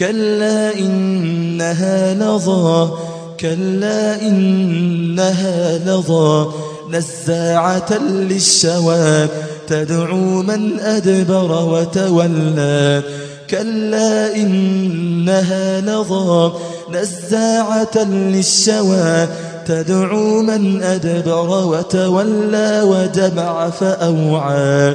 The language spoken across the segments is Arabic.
كلا إنها لظى كلا إنها لظى. نزاعة للشوى تدعو من أدبر وتولى. كلا إنها لظى نزاعة للشوى تدعو من أدبر وتولى وجمع فأوعى.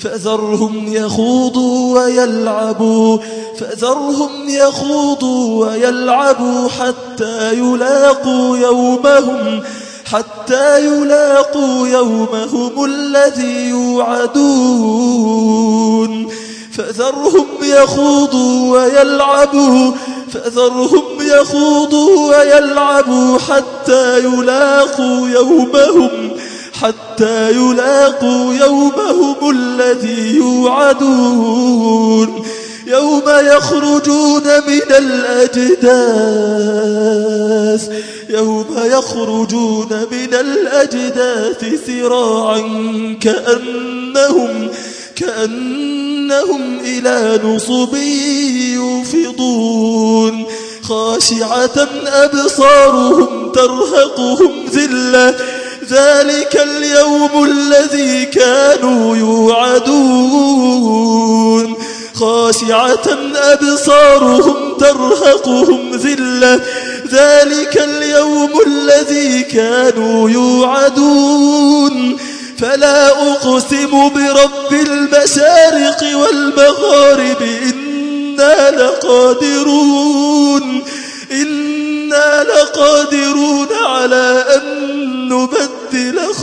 فذرهم يخوضوا ويلعبوا فذرهم يخوضوا ويلعبوا حتى يلاقوا يومهم حتى يلاقوا يومهم الذي يوعدون. فذرهم يخوضوا ويلعبوا فذرهم يخوضوا ويلعبوا حتى يلاقوا يومهم حتى يلاقوا يومهم الذي يوعدون يوم يخرجون من الأجداث يوم يخرجون من الأجداث سراعا كأنهم كأنهم إلى نصب يوفضون. خاشعة أبصارهم ترهقهم ذلة ذلك اليوم الذي كانوا يوعدون. خاشعة أبصارهم ترهقهم ذلة. ذلك اليوم الذي كانوا يوعدون. فلا أقسم برب المشارق والمغارب. إنا لقادرون. إنا لقادرون على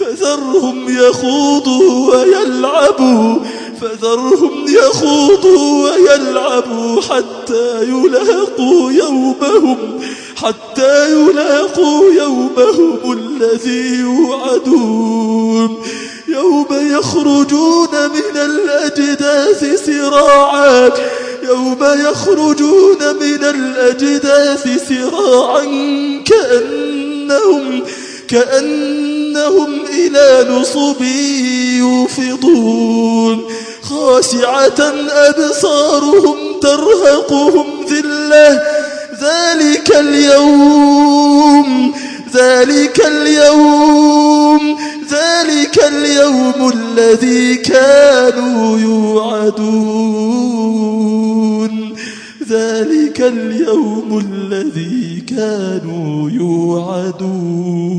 فذرهم يخوضوا ويلعبوا فذرهم يخوضوا ويلعبوا حتى يلاقوا يومهم حتى يلاقوا يومهم الذي يوعدون. يوم يخرجون من الأجداث سراعا يوم يخرجون من الأجداث سراعا كأنهم كأنهم إلى نصب يوفضون خاشعة أبصارهم ترهقهم ذلة. ذلك اليوم ذلك اليوم ذلك اليوم الذي كانوا يوعدون. ذلك اليوم الذي كانوا يوعدون.